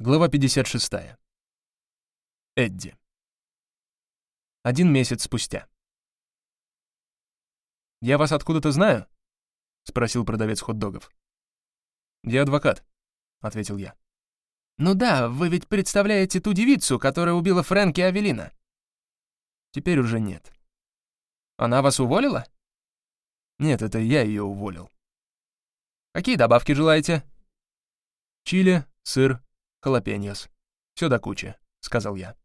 Глава 56. Эдди. Один месяц спустя. «Я вас откуда-то знаю?» — спросил продавец хот-догов. «Я адвокат», — ответил я. «Ну да, вы ведь представляете ту девицу, которая убила Фрэнки Авелина». «Теперь уже нет». «Она вас уволила?» «Нет, это я ее уволил». «Какие добавки желаете?» «Чили, сыр, халапеньос. Все до кучи», — сказал я.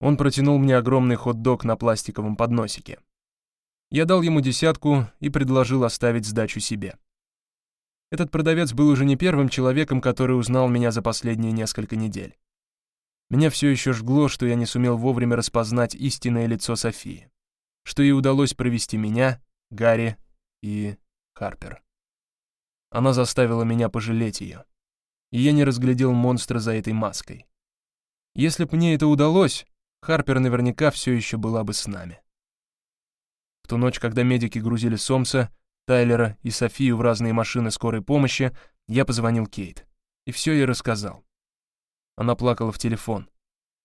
Он протянул мне огромный хот-дог на пластиковом подносике. Я дал ему десятку и предложил оставить сдачу себе. Этот продавец был уже не первым человеком, который узнал меня за последние несколько недель. Меня все еще жгло, что я не сумел вовремя распознать истинное лицо Софии, что ей удалось провести меня, Гарри и Харпер. Она заставила меня пожалеть ее и я не разглядел монстра за этой маской. Если б мне это удалось, Харпер наверняка все еще была бы с нами. В ту ночь, когда медики грузили Сомса, Тайлера и Софию в разные машины скорой помощи, я позвонил Кейт и все ей рассказал. Она плакала в телефон.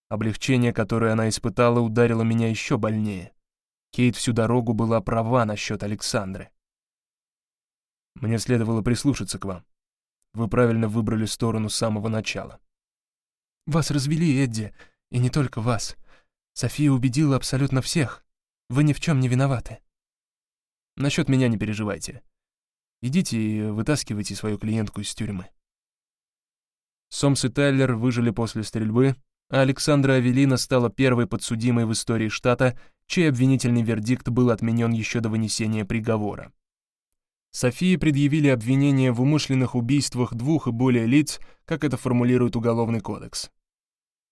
Облегчение, которое она испытала, ударило меня еще больнее. Кейт всю дорогу была права насчет Александры. Мне следовало прислушаться к вам. Вы правильно выбрали сторону с самого начала. Вас развели, Эдди, и не только вас. София убедила абсолютно всех. Вы ни в чем не виноваты. Насчет меня не переживайте. Идите и вытаскивайте свою клиентку из тюрьмы. Сомс и Тайлер выжили после стрельбы, а Александра Авелина стала первой подсудимой в истории штата, чей обвинительный вердикт был отменен еще до вынесения приговора. Софии предъявили обвинение в умышленных убийствах двух и более лиц, как это формулирует Уголовный кодекс.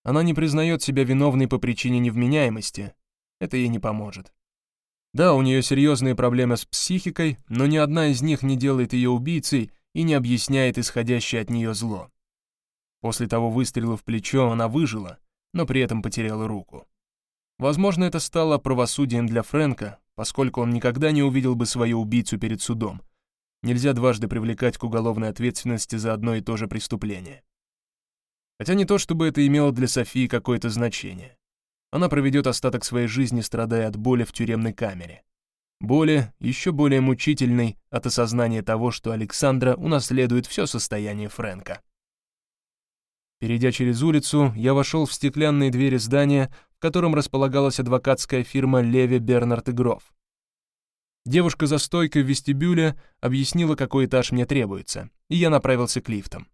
Она не признает себя виновной по причине невменяемости. Это ей не поможет. Да, у нее серьезные проблемы с психикой, но ни одна из них не делает ее убийцей и не объясняет исходящее от нее зло. После того выстрела в плечо она выжила, но при этом потеряла руку. Возможно, это стало правосудием для Фрэнка, поскольку он никогда не увидел бы свою убийцу перед судом. Нельзя дважды привлекать к уголовной ответственности за одно и то же преступление. Хотя не то, чтобы это имело для Софии какое-то значение. Она проведет остаток своей жизни, страдая от боли в тюремной камере. Боли, еще более мучительной от осознания того, что Александра унаследует все состояние Фрэнка. Перейдя через улицу, я вошел в стеклянные двери здания, котором располагалась адвокатская фирма Леви Бернард и Гроф. Девушка за стойкой в вестибюле объяснила, какой этаж мне требуется, и я направился к лифтам.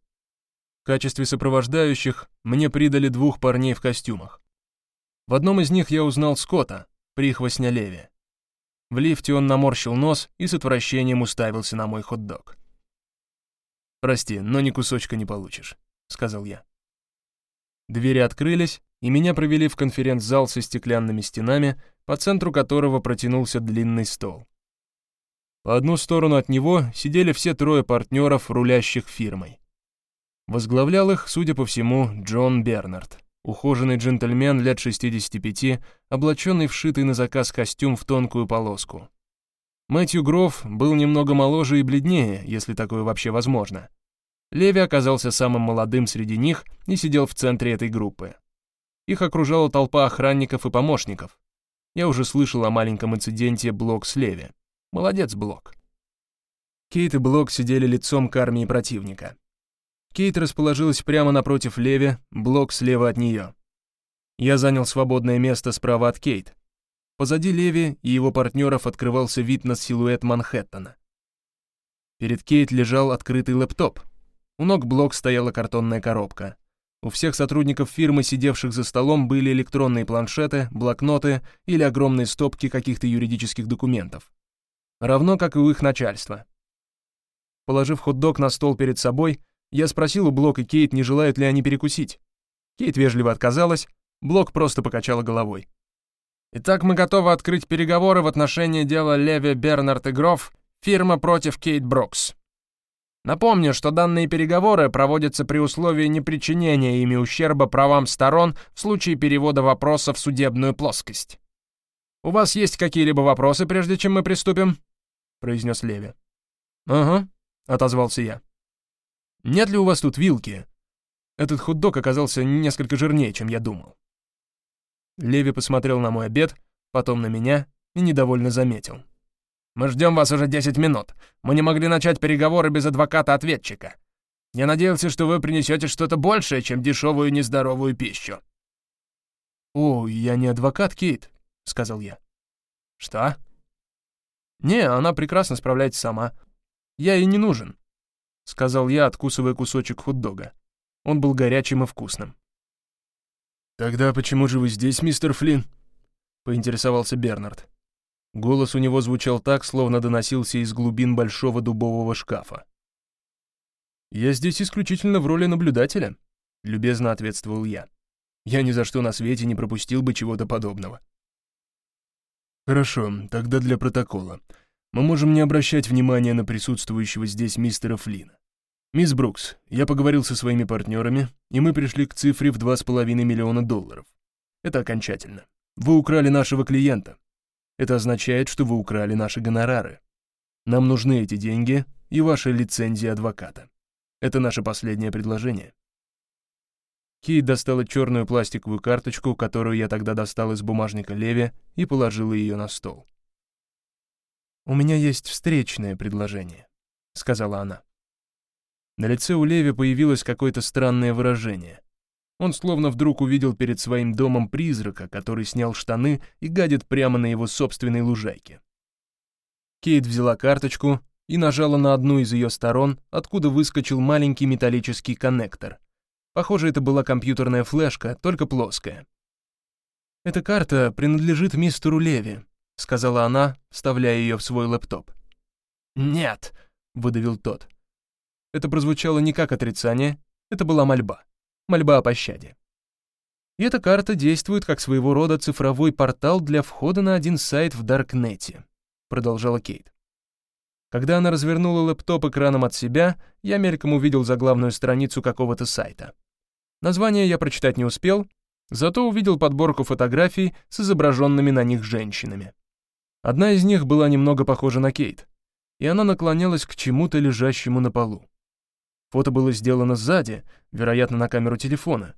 В качестве сопровождающих мне придали двух парней в костюмах. В одном из них я узнал Скотта, прихвостня Леви. В лифте он наморщил нос и с отвращением уставился на мой хот-дог. «Прости, но ни кусочка не получишь», — сказал я. Двери открылись, и меня провели в конференц-зал со стеклянными стенами, по центру которого протянулся длинный стол. По одну сторону от него сидели все трое партнеров, рулящих фирмой. Возглавлял их, судя по всему, Джон Бернард, ухоженный джентльмен лет 65, облаченный в шитый на заказ костюм в тонкую полоску. Мэтью Гроф был немного моложе и бледнее, если такое вообще возможно. Леви оказался самым молодым среди них и сидел в центре этой группы. Их окружала толпа охранников и помощников. Я уже слышал о маленьком инциденте Блок с Леви. Молодец, Блок. Кейт и Блок сидели лицом к армии противника. Кейт расположилась прямо напротив Леви, Блок слева от нее. Я занял свободное место справа от Кейт. Позади Леви и его партнеров открывался вид на силуэт Манхэттена. Перед Кейт лежал открытый лэптоп. У ног Блок стояла картонная коробка. У всех сотрудников фирмы, сидевших за столом, были электронные планшеты, блокноты или огромные стопки каких-то юридических документов. Равно как и у их начальства. Положив хот-дог на стол перед собой, я спросил у Блок и Кейт, не желают ли они перекусить. Кейт вежливо отказалась, Блок просто покачала головой. «Итак, мы готовы открыть переговоры в отношении дела Леви Бернард и Гроф, фирма против Кейт Брокс», Напомню, что данные переговоры проводятся при условии непричинения ими ущерба правам сторон в случае перевода вопроса в судебную плоскость. «У вас есть какие-либо вопросы, прежде чем мы приступим?» — произнес Леви. «Ага», — отозвался я. «Нет ли у вас тут вилки?» Этот хот-дог оказался несколько жирнее, чем я думал. Леви посмотрел на мой обед, потом на меня и недовольно заметил. «Мы ждем вас уже 10 минут. Мы не могли начать переговоры без адвоката-ответчика. Я надеялся, что вы принесете что-то большее, чем дешевую нездоровую пищу». «О, я не адвокат, Кейт», — сказал я. «Что?» «Не, она прекрасно справляется сама. Я ей не нужен», — сказал я, откусывая кусочек хот-дога. Он был горячим и вкусным. «Тогда почему же вы здесь, мистер Флинн?» — поинтересовался Бернард. Голос у него звучал так, словно доносился из глубин большого дубового шкафа. «Я здесь исключительно в роли наблюдателя», — любезно ответствовал я. «Я ни за что на свете не пропустил бы чего-то подобного». «Хорошо, тогда для протокола. Мы можем не обращать внимания на присутствующего здесь мистера Флина. Мисс Брукс, я поговорил со своими партнерами, и мы пришли к цифре в 2,5 миллиона долларов. Это окончательно. Вы украли нашего клиента, это означает, что вы украли наши гонорары. Нам нужны эти деньги и ваша лицензия адвоката. Это наше последнее предложение». Кейт достала черную пластиковую карточку, которую я тогда достал из бумажника Леви, и положила ее на стол. «У меня есть встречное предложение», — сказала она. На лице у Леви появилось какое-то странное выражение. Он словно вдруг увидел перед своим домом призрака, который снял штаны и гадит прямо на его собственной лужайке. Кейт взяла карточку и нажала на одну из ее сторон, откуда выскочил маленький металлический коннектор. Похоже, это была компьютерная флешка, только плоская. «Эта карта принадлежит мистеру Леви», — сказала она, вставляя ее в свой лэптоп. «Нет», — выдавил тот. Это прозвучало не как отрицание, это была мольба мольба о пощаде. И эта карта действует как своего рода цифровой портал для входа на один сайт в Даркнете, продолжала Кейт. Когда она развернула лэптоп экраном от себя, я мельком увидел заглавную страницу какого-то сайта. Название я прочитать не успел, зато увидел подборку фотографий с изображенными на них женщинами. Одна из них была немного похожа на Кейт, и она наклонялась к чему-то лежащему на полу. Фото было сделано сзади, вероятно, на камеру телефона.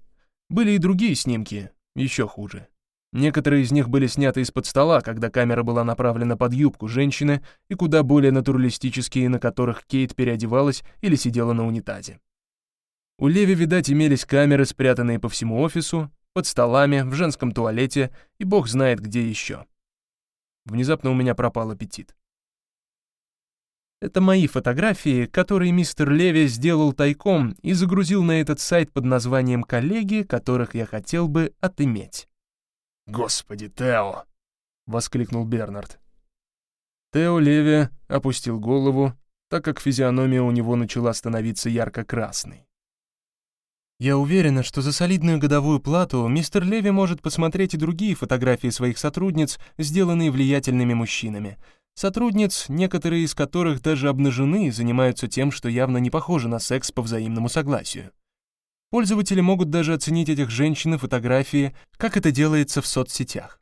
Были и другие снимки, еще хуже. Некоторые из них были сняты из-под стола, когда камера была направлена под юбку женщины, и куда более натуралистические, на которых Кейт переодевалась или сидела на унитазе. У Леви, видать, имелись камеры, спрятанные по всему офису, под столами, в женском туалете и бог знает где еще. Внезапно у меня пропал аппетит. Это мои фотографии, которые мистер Леви сделал тайком и загрузил на этот сайт под названием «Коллеги», которых я хотел бы отыметь. «Господи, Тео!» — воскликнул Бернард. Тео Леви опустил голову, так как физиономия у него начала становиться ярко-красной. Я уверена, что за солидную годовую плату мистер Леви может посмотреть и другие фотографии своих сотрудниц, сделанные влиятельными мужчинами — Сотрудниц, некоторые из которых даже обнажены, занимаются тем, что явно не похоже на секс по взаимному согласию. Пользователи могут даже оценить этих женщин и фотографии, как это делается в соцсетях.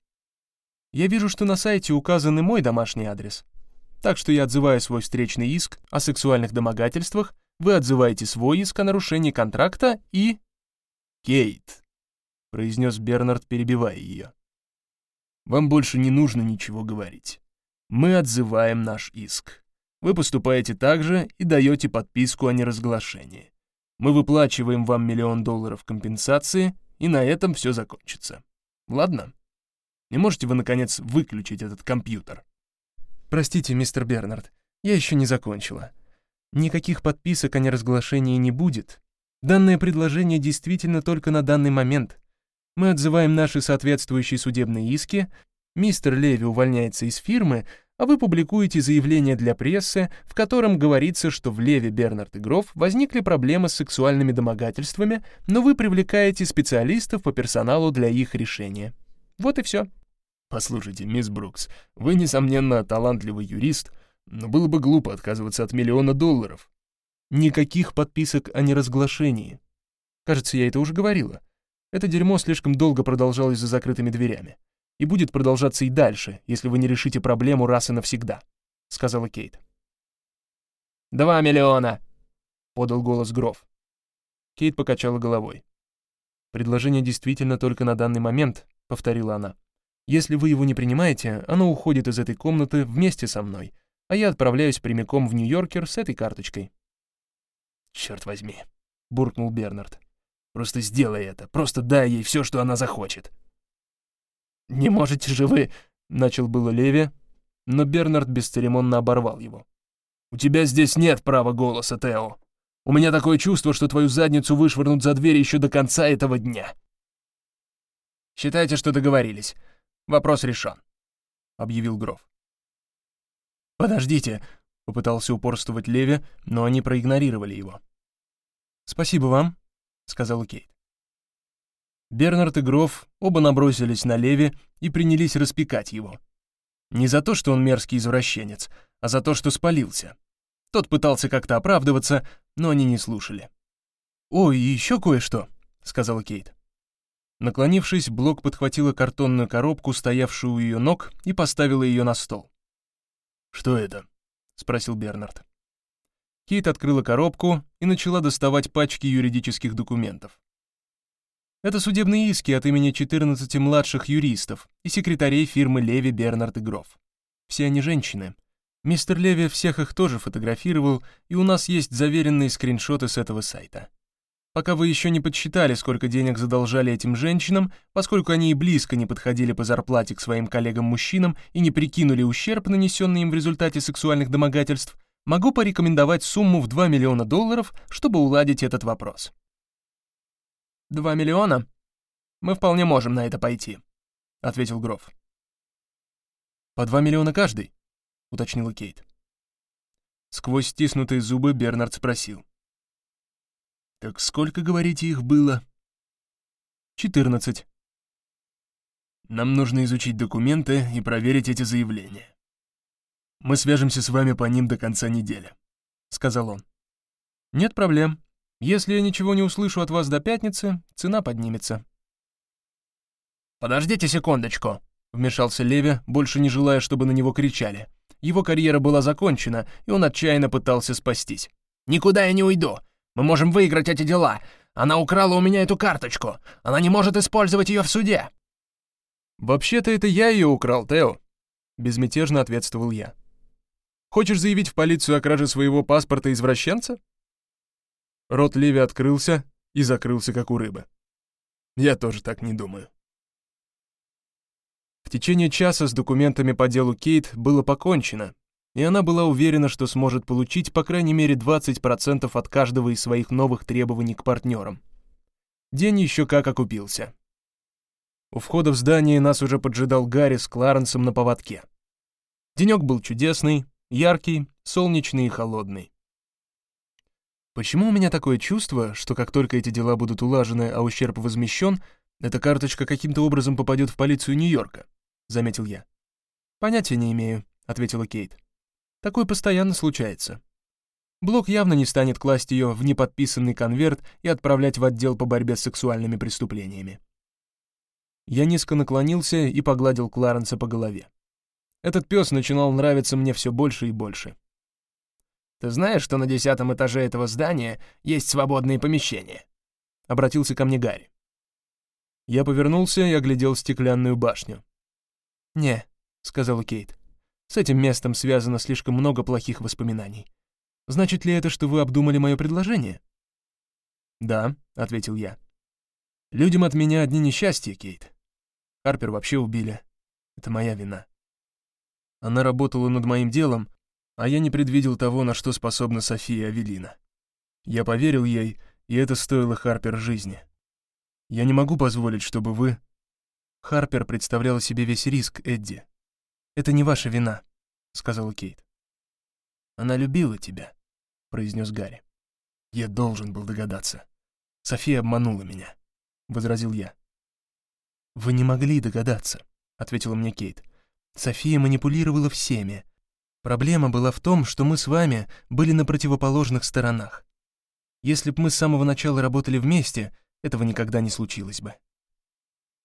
Я вижу, что на сайте указан и мой домашний адрес. Так что я отзываю свой встречный иск о сексуальных домогательствах, вы отзываете свой иск о нарушении контракта и... «Кейт», — произнес Бернард, перебивая ее. «Вам больше не нужно ничего говорить мы отзываем наш иск. Вы поступаете так же и даете подписку о неразглашении. Мы выплачиваем вам миллион долларов компенсации, и на этом все закончится. Ладно? Не можете вы, наконец, выключить этот компьютер? Простите, мистер Бернард, я еще не закончила. Никаких подписок о неразглашении не будет. Данное предложение действительно только на данный момент. Мы отзываем наши соответствующие судебные иски Мистер Леви увольняется из фирмы, а вы публикуете заявление для прессы, в котором говорится, что в Леви, Бернард и Гроф возникли проблемы с сексуальными домогательствами, но вы привлекаете специалистов по персоналу для их решения. Вот и все. Послушайте, мисс Брукс, вы, несомненно, талантливый юрист, но было бы глупо отказываться от миллиона долларов. Никаких подписок о неразглашении. Кажется, я это уже говорила. Это дерьмо слишком долго продолжалось за закрытыми дверями и будет продолжаться и дальше, если вы не решите проблему раз и навсегда», — сказала Кейт. «Два миллиона!» — подал голос Гров. Кейт покачала головой. «Предложение действительно только на данный момент», — повторила она. «Если вы его не принимаете, оно уходит из этой комнаты вместе со мной, а я отправляюсь прямиком в Нью-Йоркер с этой карточкой». «Черт возьми», — буркнул Бернард. «Просто сделай это, просто дай ей все, что она захочет». «Не можете же вы...» — начал было Леви, но Бернард бесцеремонно оборвал его. «У тебя здесь нет права голоса, Тео. У меня такое чувство, что твою задницу вышвырнут за дверь еще до конца этого дня». «Считайте, что договорились. Вопрос решен», — объявил Гров. «Подождите», — попытался упорствовать Леви, но они проигнорировали его. «Спасибо вам», — сказала Кейт. Бернард и Гров оба набросились на Леви и принялись распекать его. Не за то, что он мерзкий извращенец, а за то, что спалился. Тот пытался как-то оправдываться, но они не слушали. «Ой, еще кое-что», — сказала Кейт. Наклонившись, Блок подхватила картонную коробку, стоявшую у ее ног, и поставила ее на стол. «Что это?» — спросил Бернард. Кейт открыла коробку и начала доставать пачки юридических документов. Это судебные иски от имени 14 младших юристов и секретарей фирмы Леви, Бернард и Гроф. Все они женщины. Мистер Леви всех их тоже фотографировал, и у нас есть заверенные скриншоты с этого сайта. Пока вы еще не подсчитали, сколько денег задолжали этим женщинам, поскольку они и близко не подходили по зарплате к своим коллегам-мужчинам и не прикинули ущерб, нанесенный им в результате сексуальных домогательств, могу порекомендовать сумму в 2 миллиона долларов, чтобы уладить этот вопрос. «Два миллиона? Мы вполне можем на это пойти», — ответил Гроф. «По два миллиона каждый», — уточнила Кейт. Сквозь стиснутые зубы Бернард спросил. «Так сколько, говорите, их было?» «Четырнадцать». «Нам нужно изучить документы и проверить эти заявления. Мы свяжемся с вами по ним до конца недели», — сказал он. «Нет проблем», если я ничего не услышу от вас до пятницы, цена поднимется». «Подождите секундочку», — вмешался Леви, больше не желая, чтобы на него кричали. Его карьера была закончена, и он отчаянно пытался спастись. «Никуда я не уйду. Мы можем выиграть эти дела. Она украла у меня эту карточку. Она не может использовать ее в суде». «Вообще-то это я ее украл, Тео», — безмятежно ответствовал я. «Хочешь заявить в полицию о краже своего паспорта извращенца?» Рот Леви открылся и закрылся, как у рыбы. Я тоже так не думаю. В течение часа с документами по делу Кейт было покончено, и она была уверена, что сможет получить по крайней мере 20% от каждого из своих новых требований к партнерам. День еще как окупился. У входа в здание нас уже поджидал Гарри с Кларенсом на поводке. Денек был чудесный, яркий, солнечный и холодный. Почему у меня такое чувство, что как только эти дела будут улажены, а ущерб возмещен, эта карточка каким-то образом попадет в полицию Нью-Йорка? Заметил я. Понятия не имею, ответила Кейт. Такое постоянно случается. Блок явно не станет класть ее в неподписанный конверт и отправлять в отдел по борьбе с сексуальными преступлениями. Я низко наклонился и погладил Кларенса по голове. Этот пес начинал нравиться мне все больше и больше. Ты знаешь, что на десятом этаже этого здания есть свободные помещения?» Обратился ко мне Гарри. Я повернулся и оглядел стеклянную башню. «Не», — сказала Кейт. «С этим местом связано слишком много плохих воспоминаний. Значит ли это, что вы обдумали мое предложение?» «Да», — ответил я. «Людям от меня одни несчастья, Кейт. Харпер вообще убили. Это моя вина. Она работала над моим делом, а я не предвидел того, на что способна София Авелина. Я поверил ей, и это стоило Харпер жизни. Я не могу позволить, чтобы вы... Харпер представляла себе весь риск, Эдди. Это не ваша вина, сказала Кейт. Она любила тебя, произнес Гарри. Я должен был догадаться. София обманула меня, возразил я. Вы не могли догадаться, ответила мне Кейт. София манипулировала всеми, Проблема была в том, что мы с вами были на противоположных сторонах. Если бы мы с самого начала работали вместе, этого никогда не случилось бы.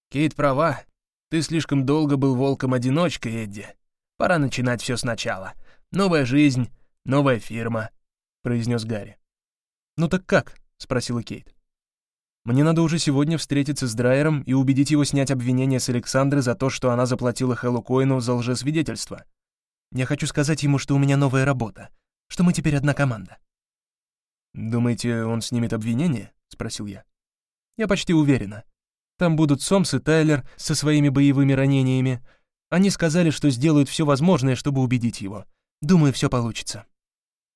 Кейт права. Ты слишком долго был волком-одиночкой, Эдди. Пора начинать все сначала. Новая жизнь, новая фирма, произнес Гарри. Ну так как? спросила Кейт. Мне надо уже сегодня встретиться с Драйером и убедить его снять обвинение с Александры за то, что она заплатила Хэллу Коину за лжесвидетельство. Я хочу сказать ему, что у меня новая работа, что мы теперь одна команда». «Думаете, он снимет обвинение?» — спросил я. «Я почти уверена. Там будут Сомс и Тайлер со своими боевыми ранениями. Они сказали, что сделают все возможное, чтобы убедить его. Думаю, все получится».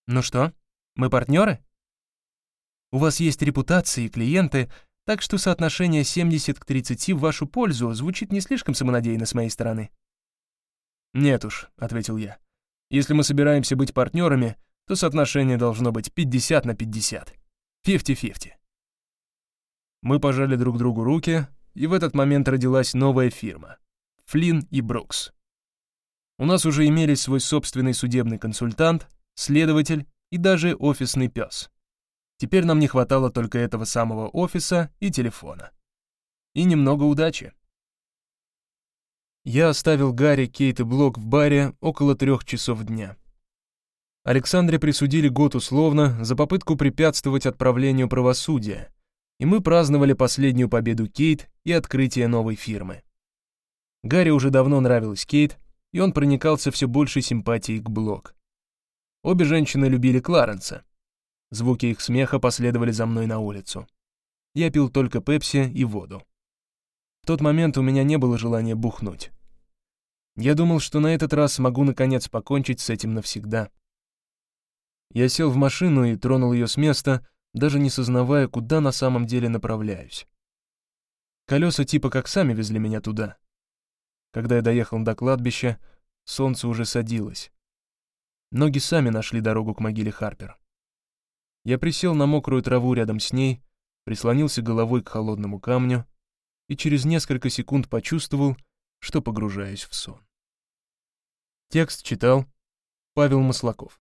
«Ну что, мы партнеры?» У вас есть репутация и клиенты, так что соотношение 70 к 30 в вашу пользу звучит не слишком самонадеянно с моей стороны». «Нет уж», — ответил я. «Если мы собираемся быть партнерами, то соотношение должно быть 50 на 50. 50-50». Мы пожали друг другу руки, и в этот момент родилась новая фирма — Флинн и Брукс. У нас уже имелись свой собственный судебный консультант, следователь и даже офисный пес. Теперь нам не хватало только этого самого офиса и телефона. И немного удачи. Я оставил Гарри, Кейт и Блок в баре около трех часов дня. Александре присудили год условно за попытку препятствовать отправлению правосудия, и мы праздновали последнюю победу Кейт и открытие новой фирмы. Гарри уже давно нравилась Кейт, и он проникался все большей симпатией к Блок. Обе женщины любили Кларенса, Звуки их смеха последовали за мной на улицу. Я пил только пепси и воду. В тот момент у меня не было желания бухнуть. Я думал, что на этот раз смогу наконец покончить с этим навсегда. Я сел в машину и тронул ее с места, даже не сознавая, куда на самом деле направляюсь. Колеса типа как сами везли меня туда. Когда я доехал до кладбища, солнце уже садилось. Ноги сами нашли дорогу к могиле Харпер. Я присел на мокрую траву рядом с ней, прислонился головой к холодному камню и через несколько секунд почувствовал, что погружаюсь в сон. Текст читал Павел Маслаков.